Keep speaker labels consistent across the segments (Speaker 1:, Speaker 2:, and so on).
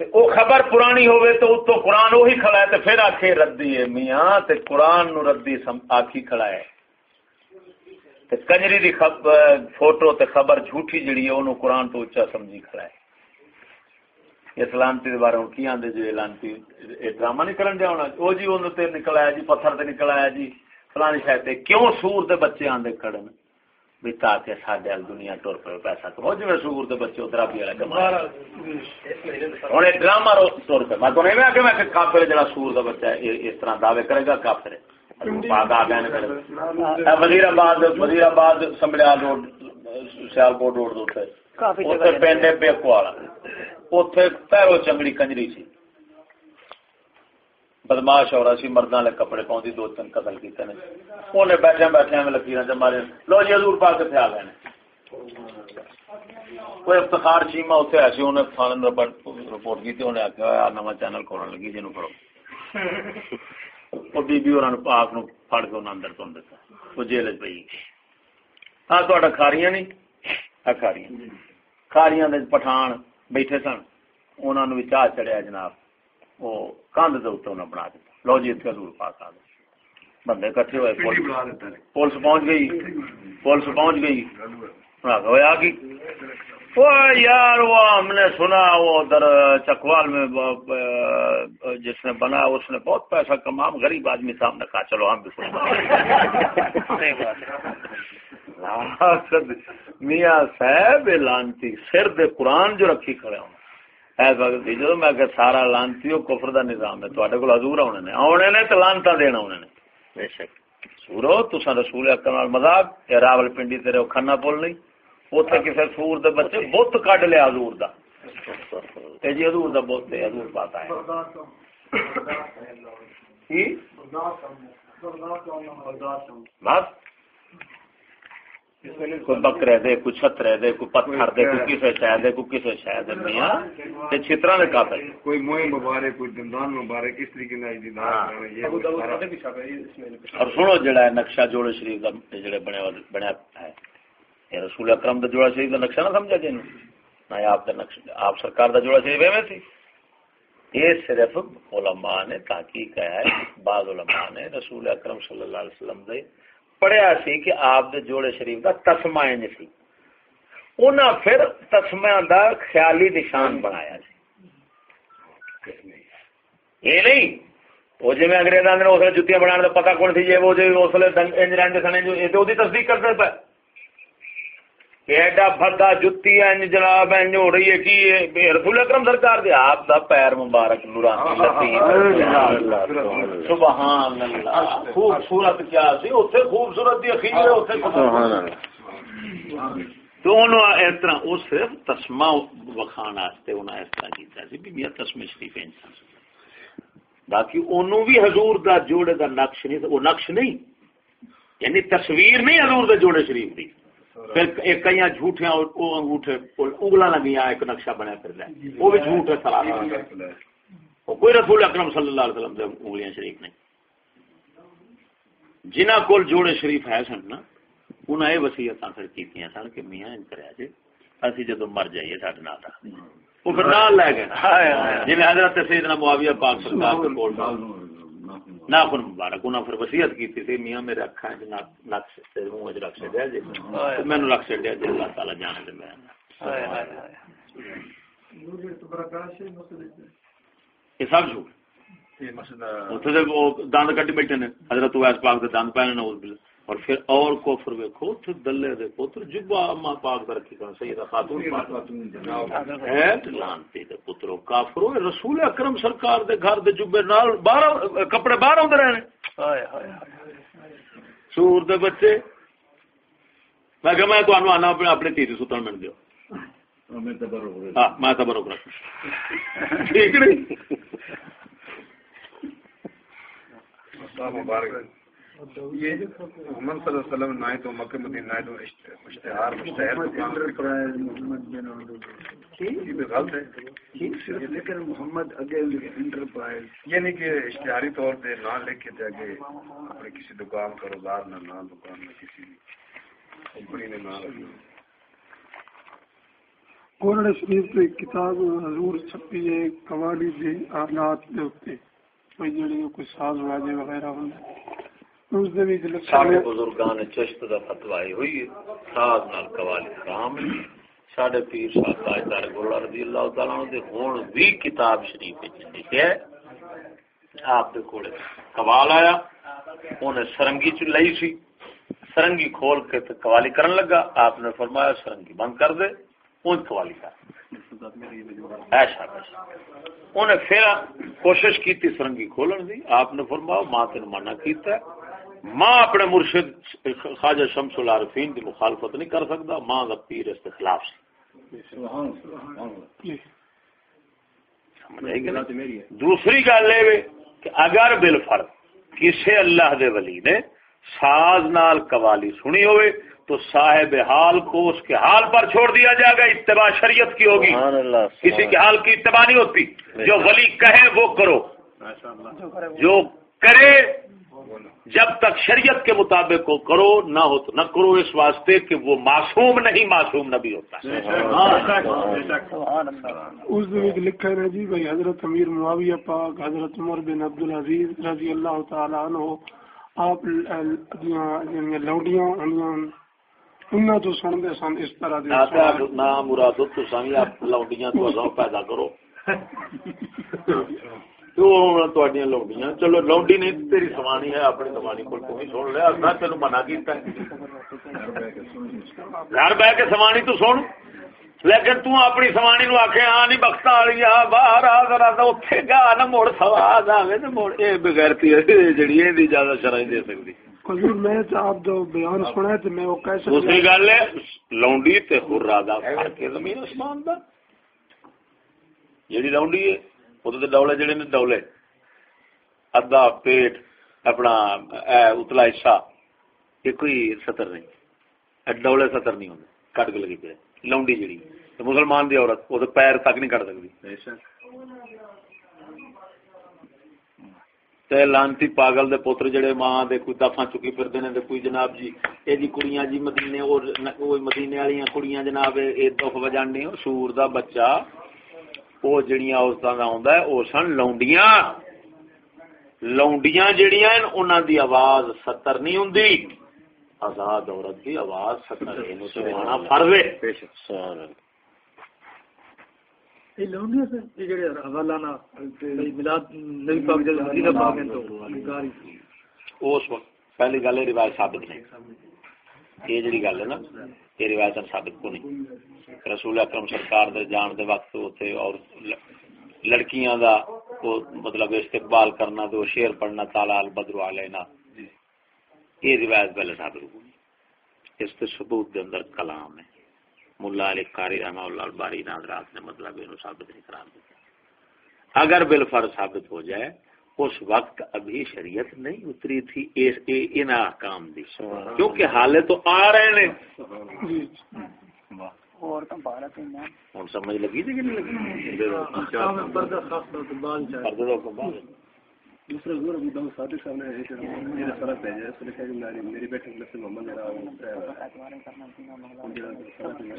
Speaker 1: تے او خبر پرانی ہوئے تو اتو قرآن وہی کھڑا ہے تو پھر آخے ردی ہے میاں تے قرآن نو ردی آخی کھڑا ہے۔ تے کنجری دی فوٹو تے خبر جھوٹی جڑی ہے انہوں قرآن تو اچھا سمجھی کھڑا ہے۔ اس لانتی دے بارے کی آندے جو لانتی ڈرامہ نہیں کرن دیا ہونا؟ او جی انہوں تے نکل آیا جی پتھر تے نکل آیا جی فلانی شاید کیوں سور دے بچے آندے کھڑن بھی تاکہ دنیا ٹر پے پیسہ کماؤ۔ جی سور دے بچے ادھر بھی ہوں ڈرامہ ٹر پہ میں تو نہیں میں کافر جڑا سور دا بچہ اس طرح دعوے کرے گا کافر وزیر آباد وزیر آباد سمبلیال روڈ سیالکوٹ روڈ پنڈ پیرو چنگڑی کنجری سی۔ بدماش اور اسی مرداں والے کپڑے پاؤں دو تین قتل کیتے نے۔ اونے بیٹھے بیٹھے میں لکیراں تے مارے۔ لو جی حضور پاک تے آ گئے کوئی افتخار چیما اوتھے ایسی اونے فالن رپورٹ کیتی اونے آکھیا نواں چینل کھولن لگی جنوں کرو او بی بی اوراں نو پاک نو پھڑ کے انہاں اندر تون دتا او جیل وچ پئی۔ ہاں تہاڈا کھاریاں نہیں آ کھاریاں۔ کھاریاں دے پٹھان بیٹھے سن۔ انہاں نو وچ چڑھیا جناب۔ انہیں بنا دیتا لو جی اتنے حضور پاک آ گئے۔ بندے کٹھے ہوئے پولیس پہنچ گئی۔ پولیس پہنچ گئی۔ آ گئی یار وہ ہم نے سنا وہ ادھر چکوال میں جس نے بنا اس نے بہت پیسہ کما۔ غریب آدمی تھا۔ ہم نے کہا چلو ہم بھی میاں صاحب لانتی سر دے قرآن جو رکھی کھڑے ہوں۔ جدو میں کہ سارا لانتی کفر دا نظام ہے تے کو حضور آنے نے آنے نے تو لانتا دینا آنے نے۔ بے شک۔ سورو تسا رسول اکرم مذاق یا راول پنڈی تیرے کھانا پول نہیں۔ اتنے کسی سور دے بچے بت کڈ لیا حضور دا۔ تے جی حضور دا بت ہے حضور پاتا ہے بس۔ کوئی بکرے دے کوئی چھترے دے کوئی پتھر دے کوئی کسے دے کوئی کسے دے میاں۔ تے چھترا دے
Speaker 2: کوئی موئے مبارک کوئی دندان مبارک اس طریقے نال دی
Speaker 1: اور سنو جڑا ہے نقشہ جوڑے شریف دا جڑے بنے بنیا ہے۔ یہ رسول اکرم دا جوڑا شریف دا نقشہ نہ سمجھا جی نہ آپ دا نقشہ آپ سرکار دا جوڑا شریف ایویں سی یہ صرف علماء نے تحقیق ہے بعض علماء نے رسول اکرم صلی اللہ علیہ وسلم دے پڑھیا سی کہ آپ دے جوڑے شریف دا تسمہ انج سی انہاں پھر تسمہ دا خیالی نشان بنایا سی یہ نہیں وہ جی میں انگریز نے اس جتیاں بنا پتا کون سی جی وہ جی اس لیے انج رہتے جو تصدیق کرتے پہ ایڈا بھدا جتی انج جناب انج ہو رہی ہے کہ رسول اکرم سرکار دے آپ دا پیر مبارک نورانی سبحان اللہ۔ خوبصورت کیا سی اوتھے خوبصورت دی اخیر ہے اوتھے سبحان اللہ۔ دونوں اس طرح صرف تسمہ وکھان واسطے انہاں اس طرح کیتا سی بھی میاں تسمہ شریف انسان باقی انہوں بھی حضور دا جوڑے دا نقش نہیں وہ نقش نہیں یعنی تصویر نہیں حضور دے جوڑے شریف دی۔ پھر کئی جھوٹے انگوٹھے انگلا لگی ایک نقشہ بنیا پھر لے۔ وہ بھی جھوٹ ہے سلام کوئی رسول اکرم صلی اللہ علیہ وسلم سے انگلیاں شریف نہیں۔ جنہ کول جوڑے شریف ہے سن نا انہیں یہ وسیعت پھر کی سن کہ میاں ان کرا جی اسی جدو مر جائیے سارے نال پھر نال لے گئے۔ جی حضرت سیدنا معاویہ پاک سرکار کول ناخن مبارک انہاں پھر وصیت کیتی تھی میاں میرے اکھاں وچ نقش تے منہ وچ رکھ چھڈیا جی۔ مینوں رکھ چھڈیا جی اللہ تعالی جانے تے میں۔ یہ سب جھوٹ۔ دند کٹی بیٹھے نے حضرت ویس پاک دے دند پہنے نے اور پھر اور کفر ویکھو تے دلے دے پتر جبا اما پاک دا رکھی کر سیدہ خاتون ہے لانتی دے پترو کافرو رسول اکرم سرکار دے گھر دے جبے نال باہر کپڑے باہر ہوندے رہنے۔ ہائے ہائے سور دے بچے۔ میں کہ میں تانوں آنا اپنے اپنے تیری ستن من دیو ہاں میں تبرک رکھ ٹھیک نہیں؟
Speaker 2: مبارک۔ یہ محمد صلی اللہ علیہ وسلم نہ تو مکہ مدینہ نہ تو اشتہار مشتہر غلط ہے۔ لیکن محمد اگے انٹرپرائز یعنی کہ اشتہاری طور پہ نہ لکھ کے آگے اپنے کسی دکان کا روزگار نہ نہ دکان میں کسی کمپنی نے نہ
Speaker 3: گولڑ شریف تو ایک کتاب حضور چھپی ہے قوالی دے آلات دے اوتے کوئی جڑی کوئی ساز واجے وغیرہ ہوندا اس دے وچ
Speaker 1: ساڈے بزرگاں نے چشت دا فتوی ہوئی ہے ساز نال قوالی حرام ہے۔ ساڈے پیر صاحب تاجدار گولڑ رضی اللہ تعالی عنہ دے ہن وی کتاب شریف وچ لکھیا ہے۔ آپ دے کولے قوال آیا اونے سرنگی چ لئی سی۔ سرنگی کھول کے قوالی کرن لگا۔ آپ نے فرمایا سرنگی بند کر دے اون قوالی کر۔ ایسا انہیں پھر کوشش کی سرنگی کھولن دی۔ آپ نے فرمایا ماں تین منع کیتا ہے۔ ماں اپنے مرشد خواجہ شمس العارفین کی مخالفت نہیں کر سکتا ماں کا پیر اس کے خلاف سی دوسری گل یہ کہ اگر بالفرد کسی اللہ دے ولی نے ساز نال قوالی سنی ہوئے تو صاحب حال کو اس کے حال پر چھوڑ دیا جائے گا اتباع شریعت کی ہوگی۔ کسی کے حال کی اتباع نہیں ہوتی۔ جو ولی کہے وہ کرو۔ جو کرے جب تک شریعت کے مطابق کو کرو نہ ہو تو نہ کرو اس واسطے کہ وہ معصوم نہیں معصوم نبی ہوتا
Speaker 3: اس دن لکھا ہے جی بھائی حضرت امیر معاویہ پاک حضرت عمر بن عبد العزیز رضی اللہ تعالیٰ عنہ آپ لوڈیاں انہاں تو سن دے سن اس طرح دے۔
Speaker 1: نا مراد تو سن لوڈیاں تو پیدا کرو۔ لوڈیاں چلو لوڈی نہیں تیری سوانی ہے اپنی سوانی کو تو ہی سن لے اساں تینوں منع کیتا ہے گھر بیٹھ کے سوانی تو سن لیکن تو اپنی سوانی نو آکھے ہاں نہیں بختا والی آ باہر آ ذرا اوتھے گا نہ موڑ سواز آوے تے اے جڑی دی اجازت شرع دے سکدی
Speaker 3: حضور میں آپ جو بیان سنا ہے میں وہ کیسے
Speaker 1: دوسری گل ہے لونڈی تے خرا دا فرق ہے زمین آسمان دا جڑی لونڈی ہے تو ڈولے جڑے نے ڈولے ادھا پیٹ اپنا اتلا حصہ یہ کوئی سطر نہیں ڈولے سطر نہیں ہوندے کٹ کے لگی پہ لونڈی جڑی مسلمان دی عورت تو پیر تک نہیں کٹ سکتی تے لانتی پاگل دے پوتر جڑے ماں دے کوئی دفاں چکی پھردے نے تے کوئی جناب جی اے جی کڑیاں جی مدینے اور او مدینے والیاں کڑیاں جناب اے دکھ وجانے او سور دا بچہ او جڑیاں اس دا ہوندا ہے او سن لونڈیاں۔ لونڈیاں جڑیاں ہیں انہاں دی آواز ستر نہیں ہوندی۔ آزاد عورت دی آواز ستر ہے نو سبحانہ فرض ہے۔ بے شک سبحان اللہ۔ پہلی گل روایت ثابت نہیں۔ یہ جڑی گل ہے نا یہ روایت ثابت کو نہیں رسول اکرم سرکار دے جان دے وقت ہوتے اور لڑکیاں دا کو مطلب استقبال کرنا تو شیر پڑھنا تالا البدر علینا یہ روایت پہلے ثابت کو نہیں اس کے ثبوت دے اندر کلام ہے ملا علی قاری رحمہ اللہ الباری ناظرات نے مطلب انہوں ثابت نہیں قرار دیا اگر بالفر ثابت ہو جائے اس وقت ابھی شریعت نہیں اتری تھی ان احکام دی۔ کیونکہ حالے تو آ رہے ہیں ہوں سمجھ لگی تھی کہ نہیں لگی؟
Speaker 2: دوسرا زور ابو داؤد صادق صاحب نے ایک میرا فرق ہے اس نے کہا کہ میری بیٹے کے لفظ محمد میرا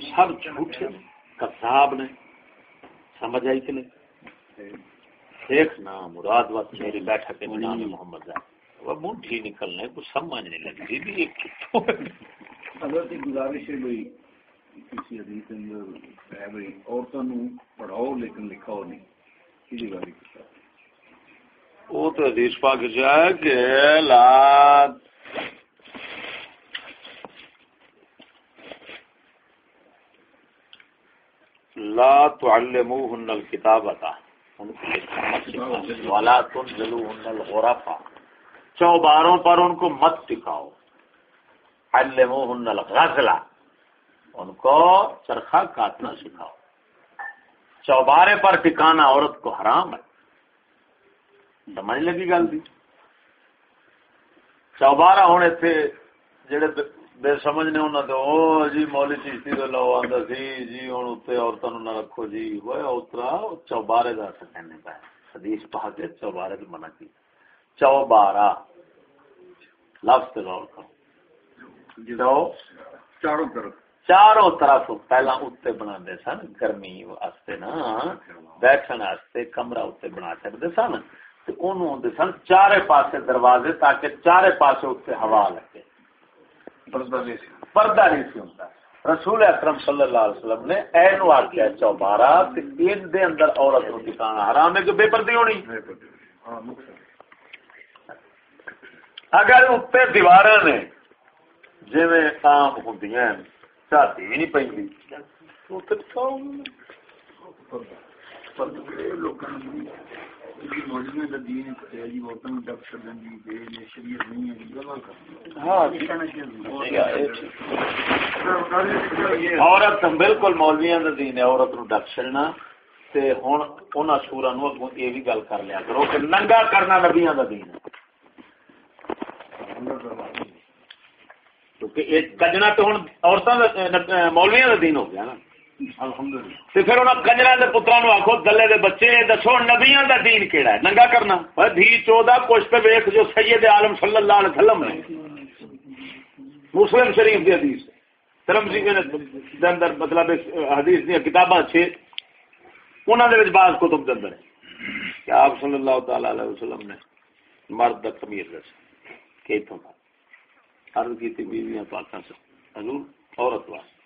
Speaker 1: سب جھوٹے کذاب نے سمجھ آئی کہ نہیں؟ ایک نام مراد وقت میری بیٹھک کے نام محمد ہے وہ منٹھی نکلنے کو سمجھ نہیں لگتی بھی یہ کتوں
Speaker 2: حضرت گزارش ہے بھائی کسی حدیث اندر ہے بھائی عورتوں پڑھاؤ لیکن لکھاؤ نہیں۔ کسی باری
Speaker 1: وہ تو حدیث پاک ہے کہ لا لا تعلموهن الكتابة ولا تنزلوهن الغرفة چوباروں پر ان کو مت سکھاؤ علموهن الغزلة ان کو چرخا کاٹنا سکھاؤ۔ چوبارے پر ٹکانا عورت کو حرام ہے۔ سمجھ لگی گل دی؟ چوبارہ ہوں اتنے جڑے بے سمجھ نے انہوں نے او جی مولی چیشتی دے لو آندا سی جی ہن اوتے عورتاں نو نہ رکھو جی۔ اوے اترا چوبارے دا کہنے پے حدیث پاک کے چوبارے تے منع کی۔ چوبارہ۔ لفظ تے غور کرو۔ چو چاروں طرف۔ چاروں طرف پہلا اتنے بنا سن گرمی واسطے نا۔ بیٹھن واسطے کمرہ اتنے بنا سکتے سن۔ سن چارے پاسے دروازے تاکہ چارے پاسے اتنے ہوا لگے۔ پردہ نہیں سی ہوں رسول اکرم صلی اللہ علیہ وسلم نے این واقعہ چوبارہ ان دے اندر عورت کو ٹکانا حرام ہے کہ بے پردی ہونی؟ اگر اتنے دیوار نے جی آم ہوں چاہتی بھی نہیں پہ عورت بالکل مولویا کا دین ہے عورت نو ڈک چڑنا ہوں ان سورا نو اگوں یہ بھی گل کر لیا کرو کہ ننگا کرنا نبیا کا دین ہے۔ کیونکہ کجنا تو ہوں عورتوں مولویا کا دین ہو گیا نا۔ پھر انہوں کنجرا کے پترا نو آخو دلے دے بچے، دسو نبیا کا دین کہڑا ہے؟ ننگا کرنا۔ دھی چودہ پشت ویخ جو سید عالم صلی اللہ علیہ وسلم نے۔ مسلم شریف دی حدیث ترم سی اندر مطلب حدیث دیا کتاباں چھ انہوں نے بعض کتب کے اندر کہ آپ صلی اللہ تعالی علیہ وسلم نے مرد کا کمیر دس کہ عرض کی بیویاں پاکاں سے حضور، عورت واسطے۔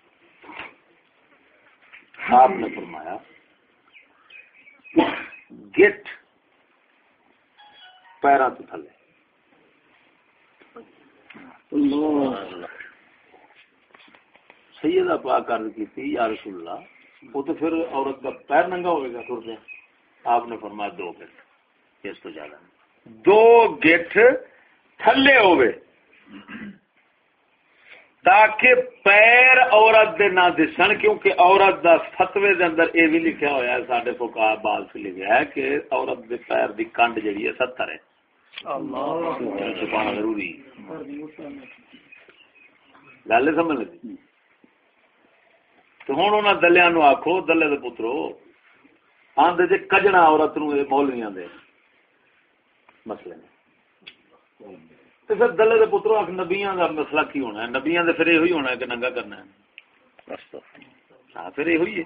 Speaker 1: آپ نے فرمایا گٹ پیرا تو تھلے۔ سیدہ پاک عرض کی تھی یا رسول اللہ، وہ تو پھر عورت کا پیر ننگا ہوئے گا تھوڑے آپ نے فرمایا دو گٹ اس تو زیادہ دو گٹ تھلے ہوئے۔ تاکہ پیر عورت دے نہ دسن کیونکہ عورت دا فتوے دے اندر اے بھی لکھیا ہوا ہے ساڈے فقہ بال سے لکھیا ہے کہ عورت دے پیر دی کنڈ جڑی ہے 70 ہے۔ اللہ۔ چھپانا ضروری۔ گل سمجھ لگی؟ تو ہن انہاں دلیاں نو آکھو دلے دے پترو آندے جے کجنا عورت نو اے مولویاں دے مسئلے تو پھر دلے دے پترو آخ نبیاں کا مسئلہ کی ہونا ہے؟ نبیاں دے پھر یہ ہونا ہے کہ ننگا کرنا ہے۔ ہاں پھر یہ ہوئی ہے۔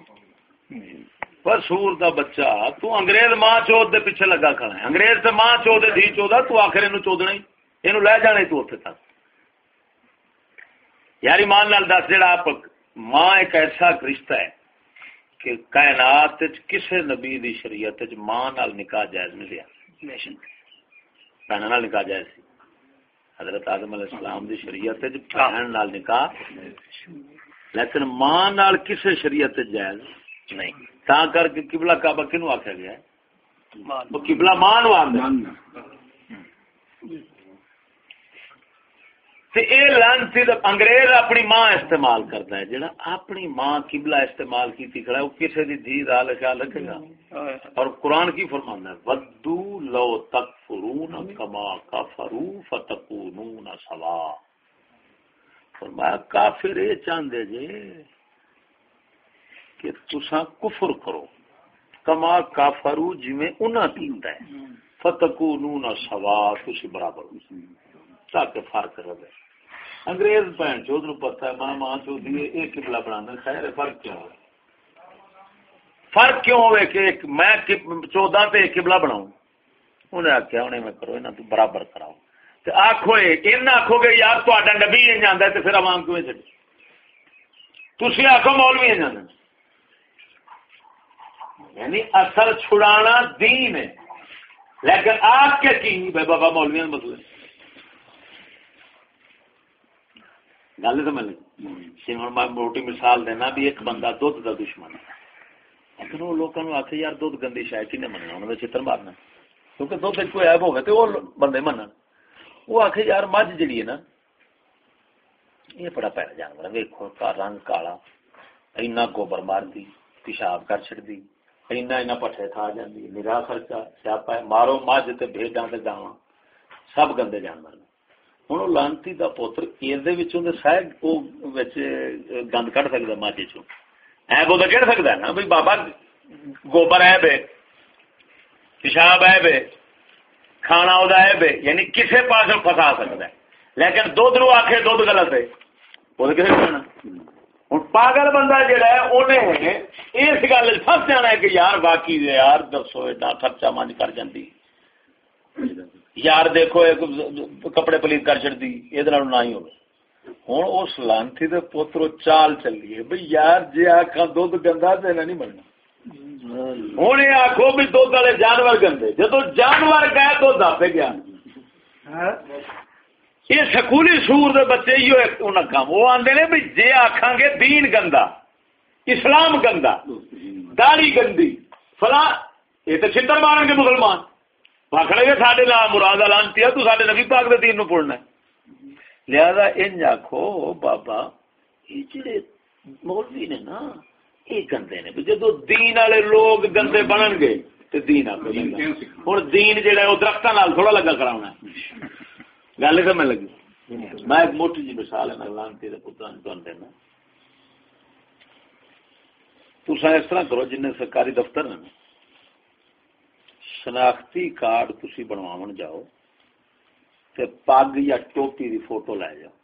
Speaker 1: پر سور دا بچہ تو انگریز ماں چوت دے پیچھے لگا کھڑا ہے۔ انگریز تے ماں چوت دے دھی چودا تو آخر اینو چودنا ہی۔ اینو لے جانا ہی تو اوتھے تک۔ یاری مان نال دس جڑا آپ ماں ایک ایسا رشتہ ہے کہ کائنات کسے نبی دی شریعت ماں نال نکاح جائز نہیں لیا۔ بہن نال نکاح جائز سی۔ حضرت آدم علیہ السلام دی شریعت بہن نال نکاح لیکن ماں نال کسے شریعت جائز نہیں۔ تا کر کے قبلہ کعبہ کینو آکھیا گیا؟ ہے وہ قبلہ ماں نو آندا لانتی انگریز اپنی ماں استعمال کرتا ہے۔ جڑا اپنی ماں قبلہ استعمال کی کھڑا وہ کسی دی دھی دا خیال رکھے گا؟ اور قرآن کی فرمانا ہے ودو لو تک فرون کما کفرو فتکونون سوا۔ فرمایا کافر یہ چاہتے جے کہ تسا کفر کرو۔ کما کافرو جی میں انہاں کیتا ہے۔ فتکونون سوا تسی برابر تاکہ فرق رہے۔ انگریز بہن چوت نو پتا ہے ماں ماں چوت یہ قبلہ بنا خیر فرق کیوں ہے؟ فرق کیوں ہوئے کہ میں چودہ تے قبلہ بناؤں؟ انہیں آخیا انہیں میں کرو انہیں تو برابر کراؤ تے آخو ان آخو گے یار تا نبی یہ جانا ہے تو پھر عوام کیوں چڑی تھی آخو مولوی جانا یعنی اثر چھڑانا دین ہے لیکن آپ کے کی بابا مولوی مسئلے گل سمجھ میں موٹی مثال دینا بھی ایک بندہ دھد کا دشمن ہے لیکن وہ لوگوں آخ یار دھد گندی شاید کھنے مننا انہوں نے چتر مارنا کیونکہ دھد کوئی ایب ہوگا تو وہ بندے من وہ آخ یار مجھ جڑی ہے نا، یہ بڑا پیارا جانور ہے۔ ویکو رنگ کالا، اینا گوبر مار دی پیشاب کر چڑ دی اینا اینا پٹھے کھا جاندی نگاہ خرچہ، سیاپا ہے۔ مارو مجھ تے بھیڈاں تے گاواں۔ سب گندے جانور نے ہوں لانتی کا پوتر سہ گند کٹ سکتا ماجے چو ایب وہ کہہ سکتا ہے نا بھائی بابا، گوبر ایب ہے۔ پیشاب ہے بے، کھانا وہ ہے بے یعنی کسی پاس فسا سکتا ہے لیکن دھد نو آخے دھد غلط ہے۔ وہ کسی کرنا ہوں، پاگل بندہ جہا ہے انہیں اس گل سب جانا ہے کہ یار باقی یار دسو، ایڈا خرچہ مانج کر جاندی۔ یار دیکھو، ایک کپڑے پلیت کر چڑتی یہ نہ ہی ہو ہوں، اس لانتی پوترو چال چلیے بھائی یار جی آخا دھد گندا تو نہیں بننا۔ ہوں یہ آخو بھی دھد والے جانور گندے۔ جدو جانور گئے تو دس گیا۔ یہ سکولی سور دے بچے ہی کام وہ آدھے نے بھی جی آخان گے دین گندا اسلام گندا داڑی گندی۔ فلاں یہ تو چھتر مارن گے مسلمان۔ پکڑے گے سارے مراد لانتی ہے تو سارے نبی پاک دے دین نو پڑھنا لہذا ان آخو بابا یہ جڑے مولوی نے نا یہ گندے نے؟ جدو دین والے لوگ گندے بنن گے تو دین آپ ہوں دین جہا وہ درختوں تھوڑا لگا کرا گل تو میں لگی؟ میں ایک موٹی جی مثال ہے لانتی پتر دینا۔ تسا اس طرح کرو جن سرکاری دفتر نے۔ شناختی کارڈ تھی بنوا جاؤ تے پگ یا ٹوپی دی فوٹو لے جاؤ۔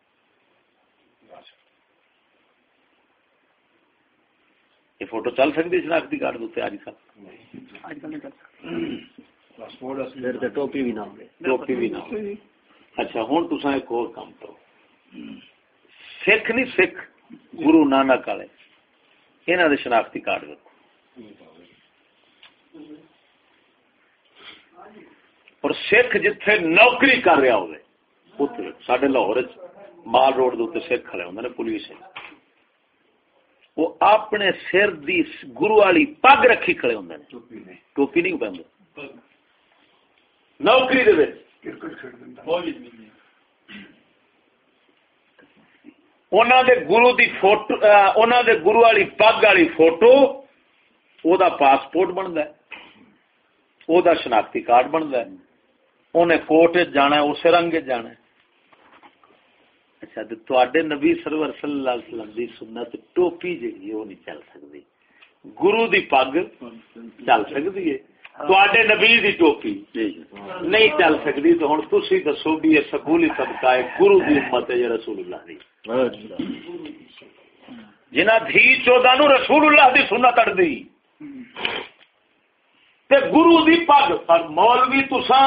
Speaker 1: یہ فوٹو چل سکتی شناختی کارڈ اج کل؟ ٹوپی بھی نہ ٹوپی بھی نہ اچھا ہوں تصا ایک اور کام کرو۔ سکھ نہیں سکھ گرو نانک والے۔ یہاں دے شناختی کارڈ رکھو اور سکھ جتھے نوکری کر رہا ہو سڈے لاہور مال روڈ دے سکھ کھڑے ہوں پولیس وہ اپنے سر دی گرو والی پگ رکھی کھڑے ہوں ٹوپی نہیں۔ پہ نوکری دے گرو دی فوٹو دے گرو والی پگ والی فوٹو او دا پاسپورٹ بنتا او دا شناختی کارڈ بنتا ہے۔ انہیں کوٹ جانا ہے اسے رنگ جانا ہے۔ اچھا تو نبی سرور صلی اللہ علیہ وسلم دی سنت ٹوپی جی وہ نہیں چل سکتی گرو دی پگ چل سکتی ہے تے نبی دی ٹوپی نہیں چل سکتی تو ہوں تھی دسو بھی یہ سکولی طبقہ ہے گرو دی امت ہے رسول اللہ دی جنہ دھی چودہ نو رسول اللہ دی سنت اڑ دی تے گرو دی پگ اور مولوی تساں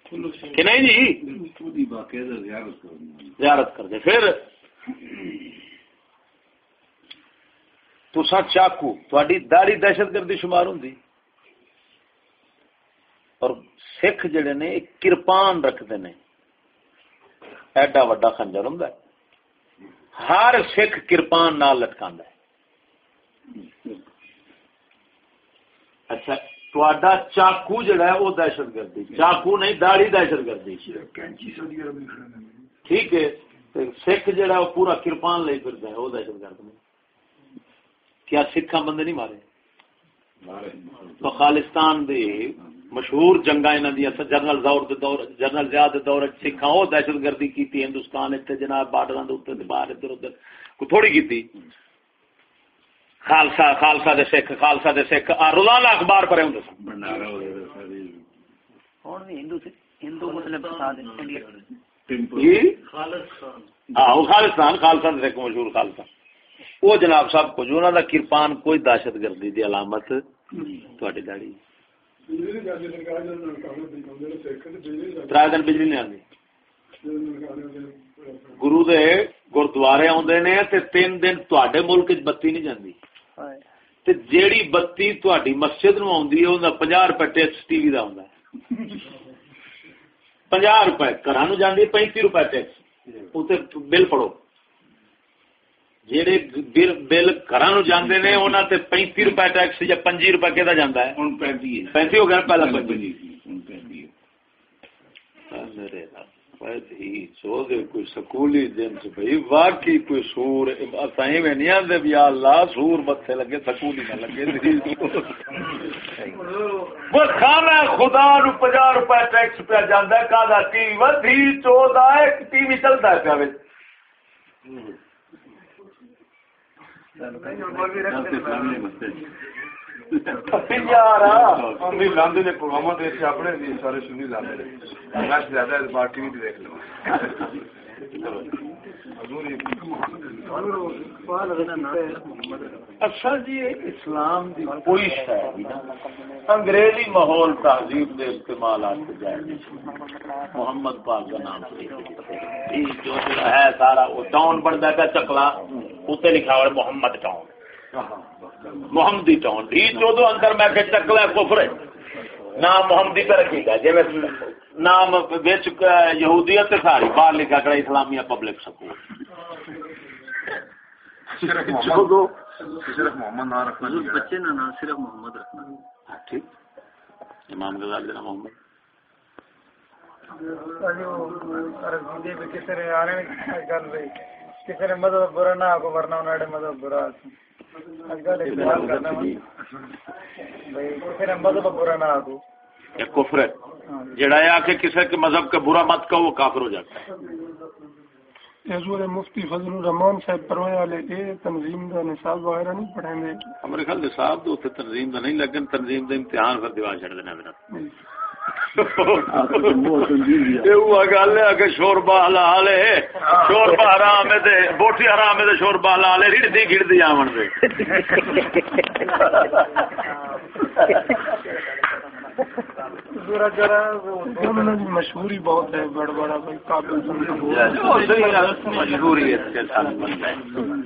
Speaker 1: کہ نہیں جی؟ زیارت کر دے۔ پھر تسا چاقو تاری داڑی دہشت گردی شمار ہوں اور سکھ جڑے نے کرپان رکھتے ہیں ایڈا وڈا خنجر ہوں ہر سکھ کرپان نال لٹکا اچھا چاقو جڑا ہے وہ دہشت گردی چاقو نہیں داڑی دہشت گردی ٹھیک ہے سکھ جڑا وہ پورا کرپان لے پھر ہے وہ دہشت گرد کیا سکھا بندے نہیں مارے تو خالستان دے مشہور جنگا جنرل دور دور جنرل زیاد دور سکھا وہ دہشت گردی کی ہندوستان اتنے جناب بارڈر باہر ادھر ادھر کو تھوڑی کی خالسا خالسا دے سکھ خالسا دے سکھ۔ روزانہ اخبار پڑے ہوں خالستان خالصا سکھ مشہور خالصا وہ جناب صاحب کو جو کرپان کوئی دہشت گردی دی علامت تھوڑی داڑی تر دن بجلی نہیں آتی گرو دے گردوارے آدھے نے تین دن تے ملک بتی نہیں جاتی جیڑی بتی تھی مسجد نو آدھی ہے روپے ٹیکس ٹی وی کا آتا پناہ روپے گھر جانے پینتی روپے ٹیکس۔ اتنے بل پڑو جہے بل گھر جانے نے انہوں نے پینتی روپے ٹیکس یا پنجی روپے کہ جانا ہے؟ پینتی ہو گیا پہلا پنجی سو دے کوئی سکولی جنس بھئی واقعی کوئی سور اسائیں میں نہیں آندے بھی اللہ سور متھے لگے، سکولی نہ لگے۔ وہ کھانا خدا نو 50 روپے ٹیکس پہ جاندا ہے کا دا ٹی وی تھی چودا ہے ٹی وی چلدا ہے پیا
Speaker 2: لاندے نے پروگرام اپنے سارے سنی لاندے زیادہ پارٹی بھی دیکھ لو
Speaker 1: اچھا جی اسلام دی کوئی انگریزی ماحول تہذیب جائے محمد پاک کا نام جو ہے سارا وہ ٹاؤن بنتا ہے چکلا اتنے لکھا ہوا محمد ٹاؤن۔ محمدی ٹاؤن یہ چودہ اندر میں کہ چکلا کفر ہے۔ نام محمدی پہ رکھی گا جی نام بچ یہودیت ساری۔ باہر لکھا کر اسلامیہ پبلک سکول۔
Speaker 2: صرف محمد نام رکھنا
Speaker 4: بچے نام صرف محمد رکھنا۔
Speaker 1: ہاں، ٹھیک۔ امام غزال محمد۔
Speaker 4: کسی نے مذہب برا نہ آگو ورنہ انہوں مذہب برا کسی نے مذہب برا نہ آگو
Speaker 1: کفر ہے۔ جڑا ہے کہ کسی کے مذہب کا برا مت کہو وہ کافر ہو جاتا ہے۔
Speaker 3: حضور مفتی فضل الرحمان صاحب پروے والے اے تنظیم دا نصاب وغیرہ نہیں پڑھیں گے
Speaker 1: ہمارے خیال نصاب تنظیم دا نہیں لیکن تنظیم دا امتحان پر دیوار چھڑ دینا میرا گل ہے شوربا حلال ہے۔ شوربا حرام ہے بوٹی حرام ہے شوربا حلال ہے۔ ریڑتی گڑتی آمن دے۔
Speaker 3: مشہوری بہت ہے بڑا بڑا
Speaker 1: مشہوری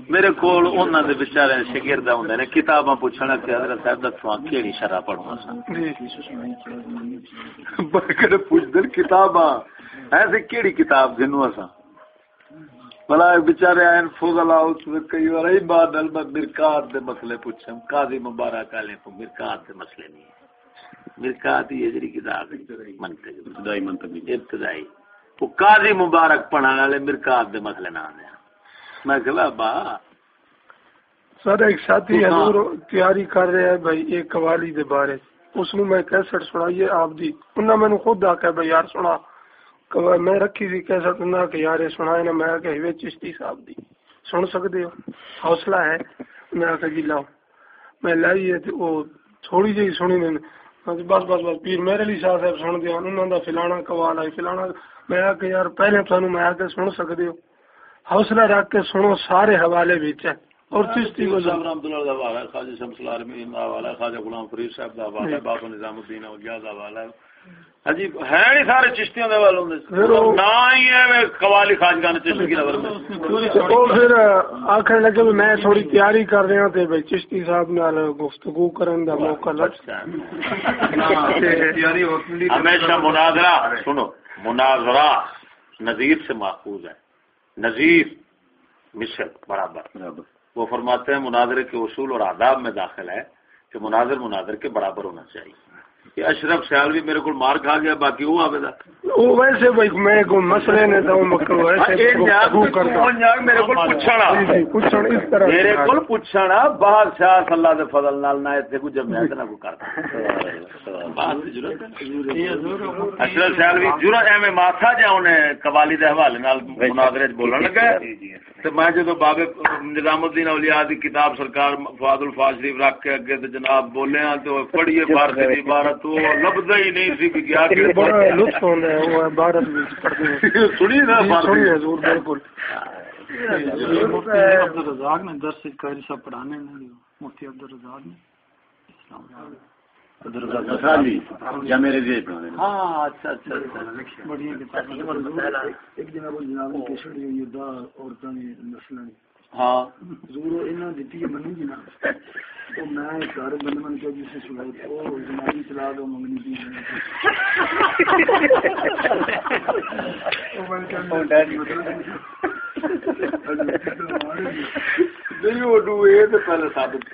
Speaker 1: میرے کو بچارے شگرد ہوں نے کتاباں پوچھنا کہ حضرت صاحب دسو کہڑی شرح پڑھنا پوچھ دل کتاباں؟ ایسے کتاب جنو اصا بلا بچارے آئے فضل آؤٹ کئی بار بادل مرکات دے مسئلے پوچھیں قاضی مبارک والے کو مرکات دے مسئلے نہیں۔ مرکات یہ جڑی کتاب ہے۔ ابتدائی۔ منطق ابتدائی وہ قاضی مبارک پڑھانے والے مرکات دے مسئلے نہ آنے میں کہ با۔
Speaker 3: سر ایک ساتھی حضور تیاری کر رہے ہیں بھائی ایک قوالی دے بارے۔ اس نے میں کیسٹ سنائیے آپ دی۔ انہاں میں نے خود آکھا بھائی یار سنا۔ میں رکھی تھی کیسٹ انہاں کہ یار سنائے نا میں کہ ہوئے چشتی صاحب دی۔ سن سکتے ہو۔ حوصلہ ہے۔ میں آکھا جی لاؤ۔ میں لائی ہے تو وہ تھوڑی جی سنی نے۔ بس بس بس پیر میرے لیے شاہ صاحب سن دیا انہوں دا فلانا قوال آئی فلانا میں آ کے یار پہلے سانو میں آ کے سن سکتے ہو حوصلہ رکھ کے سنو سارے حوالے بیچ اور چشتی کو
Speaker 1: رحمۃ اللہ دا حوالہ خواجہ شمس العالمین دا حوالہ خواجہ غلام فرید صاحب دا حوالہ بابا نظام الدین اولیاء دا حوالہ عجیب ہے نہیں سارے چشتیوں دے والوں دے نہ ہی ہے قوالی خواجگان چشتی کی نظر میں
Speaker 3: پھر آخر لگے میں تھوڑی تیاری کر رہا تے بھائی چشتی صاحب نال گفتگو کرن دا موقع لگ
Speaker 1: ہمیشہ مناظرہ سنو مناظرہ نظیر سے محفوظ ہے۔ نظیر مصر برابر۔ وہ فرماتے ہیں مناظرے کے اصول اور آداب میں داخل ہے کہ مناظر مناظر کے برابر ہونا چاہیے۔ اشرف سیال بھی میرے کو مار کھا گیا باقی وہ آوے دا۔
Speaker 3: وہ ویسے بھائی میں کو مسئلے نے تو مکر ویسے
Speaker 1: میرے کو پوچھنا۔
Speaker 3: پوچھن اس طرح۔
Speaker 1: میرے کو پوچھنا بادشاہ اللہ دے فضل نال نہ کو جب میں نہ کو کرتا اشرف سیال بھی میں ماتھا قوالی دے حوالے نال مناظرے بولن لگا۔ تو میں جدو بابے نظام الدین اولیاء دی کتاب سرکار فواد الفاظ شریف رکھ کے اگے تے جناب بولے ہاں تو پڑھیے فارسی دی عبارت وہ لبدا ہی نہیں سی کہ کیا کہ
Speaker 3: بڑا لطف ہوندا ہے وہ عبارت ہیں
Speaker 1: سنی نا
Speaker 3: سنی حضور بالکل۔
Speaker 4: عبد الرزاق نے درس قاری صاحب پڑھانے نے مفتی عبد الرزاق نے اسلام
Speaker 1: یا میرے ہاں اچھا اچھا
Speaker 4: بڑی ایک دن ابو جناب کی چھڑی ہوئی دا عورتاں نے نسلاں
Speaker 1: ہاں۔
Speaker 4: ضرور انہاں دتی ہے منی جنا تو میں گھر بن بن کے جسے سنائی او جنابی چلا دو منگنی دی
Speaker 1: نہیں وہ ڈوے تو پہلے ثابت